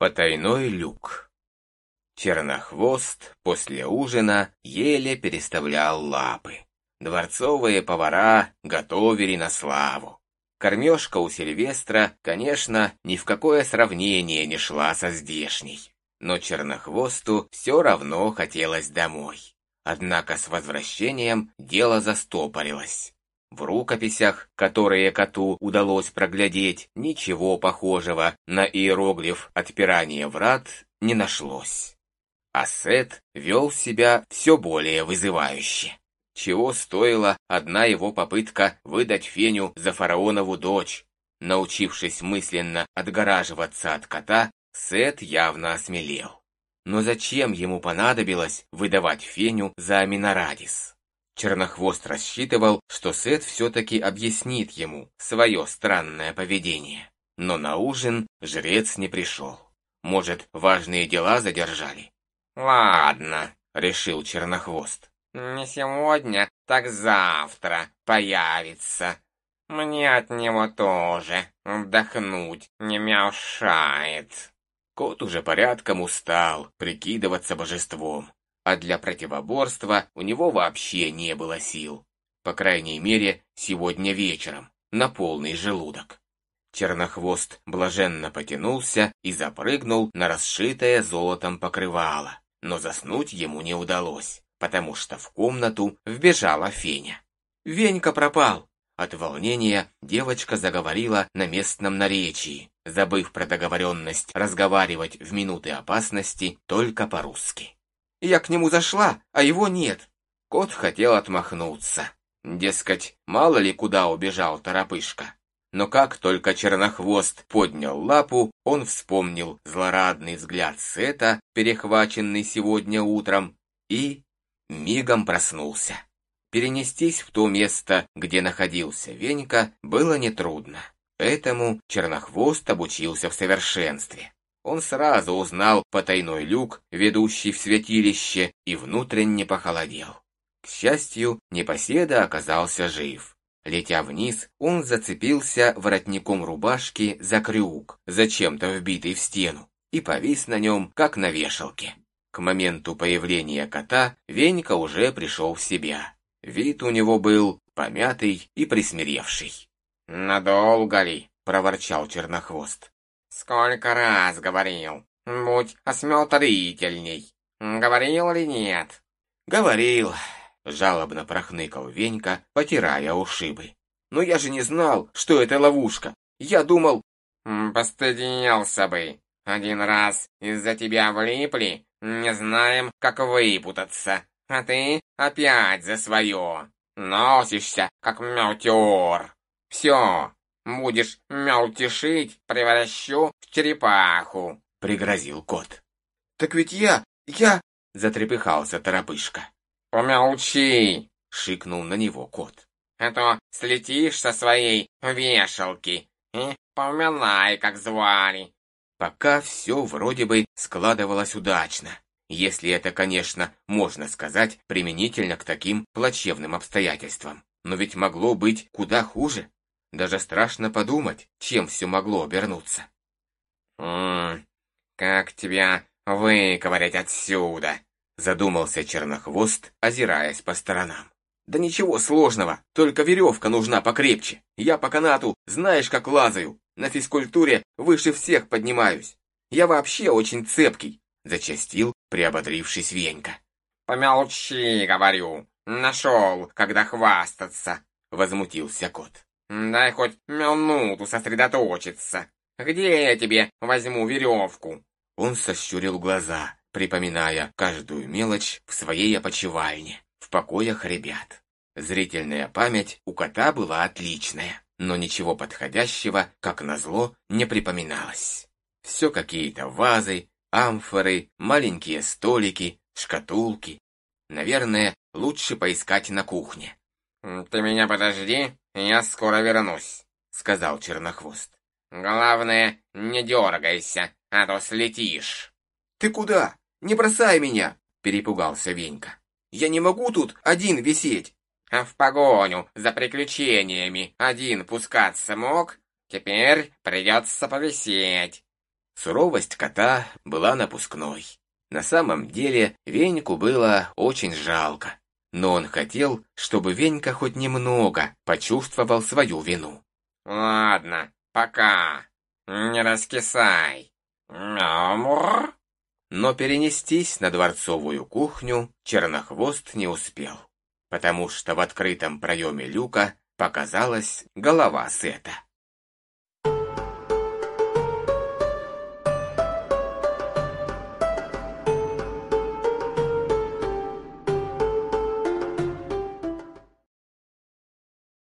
Потайной люк. Чернохвост после ужина еле переставлял лапы. Дворцовые повара готовили на славу. Кормежка у Сильвестра, конечно, ни в какое сравнение не шла со здешней. Но Чернохвосту все равно хотелось домой. Однако с возвращением дело застопорилось. В рукописях, которые коту удалось проглядеть, ничего похожего на иероглиф отпирания врат не нашлось. А Сет вел себя все более вызывающе. Чего стоила одна его попытка выдать Феню за фараонову дочь. Научившись мысленно отгораживаться от кота, Сет явно осмелел. Но зачем ему понадобилось выдавать Феню за Аминарадис? Чернохвост рассчитывал, что Сет все-таки объяснит ему свое странное поведение. Но на ужин жрец не пришел. Может, важные дела задержали? «Ладно», — решил Чернохвост. «Не сегодня, так завтра появится. Мне от него тоже вдохнуть не мешает». Кот уже порядком устал прикидываться божеством а для противоборства у него вообще не было сил. По крайней мере, сегодня вечером, на полный желудок. Чернохвост блаженно потянулся и запрыгнул на расшитое золотом покрывало, но заснуть ему не удалось, потому что в комнату вбежала Феня. «Венька пропал!» От волнения девочка заговорила на местном наречии, забыв про договоренность разговаривать в минуты опасности только по-русски. Я к нему зашла, а его нет. Кот хотел отмахнуться. Дескать, мало ли куда убежал торопышка. Но как только Чернохвост поднял лапу, он вспомнил злорадный взгляд Сета, перехваченный сегодня утром, и мигом проснулся. Перенестись в то место, где находился Венька, было нетрудно. Этому Чернохвост обучился в совершенстве. Он сразу узнал потайной люк, ведущий в святилище, и внутренне похолодел. К счастью, непоседа оказался жив. Летя вниз, он зацепился воротником рубашки за крюк, зачем-то вбитый в стену, и повис на нем, как на вешалке. К моменту появления кота Венька уже пришел в себя. Вид у него был помятый и присмиревший. «Надолго ли?» — проворчал Чернохвост. Сколько раз говорил, будь осмотрительней. Говорил или нет? Говорил, жалобно прохныкал Венька, потирая ушибы. Но я же не знал, что это ловушка. Я думал... Постыдился бы. Один раз из-за тебя влипли, не знаем, как выпутаться. А ты опять за свое. Носишься, как мелтер. Все, Будешь мелтешить, превращу в черепаху», — пригрозил кот. «Так ведь я, я...» — затрепыхался торопышка. «Помолчи!» — шикнул на него кот. «А то слетишь со своей вешалки и поминай, как звали». Пока все вроде бы складывалось удачно, если это, конечно, можно сказать применительно к таким плачевным обстоятельствам. Но ведь могло быть куда хуже. Даже страшно подумать, чем все могло обернуться. «Ммм, как тебя выковырять отсюда?» Задумался Чернохвост, озираясь по сторонам. «Да ничего сложного, только веревка нужна покрепче. Я по канату, знаешь, как лазаю. На физкультуре выше всех поднимаюсь. Я вообще очень цепкий», — зачастил, приободрившись Венька. «Помолчи, говорю. Нашел, когда хвастаться», — возмутился кот. Дай хоть минуту сосредоточиться. Где я тебе возьму веревку?» Он сощурил глаза, припоминая каждую мелочь в своей опочивальне, в покоях ребят. Зрительная память у кота была отличная, но ничего подходящего, как назло, не припоминалось. Все какие-то вазы, амфоры, маленькие столики, шкатулки. Наверное, лучше поискать на кухне. «Ты меня подожди, я скоро вернусь», — сказал Чернохвост. «Главное, не дергайся, а то слетишь». «Ты куда? Не бросай меня!» — перепугался Венька. «Я не могу тут один висеть!» «А в погоню за приключениями один пускаться мог? Теперь придется повисеть». Суровость кота была напускной. На самом деле Веньку было очень жалко, но он хотел, чтобы Венька хоть немного почувствовал свою вину. «Ладно, пока. Не раскисай. Мур!» Но перенестись на дворцовую кухню Чернохвост не успел, потому что в открытом проеме люка показалась голова Сета.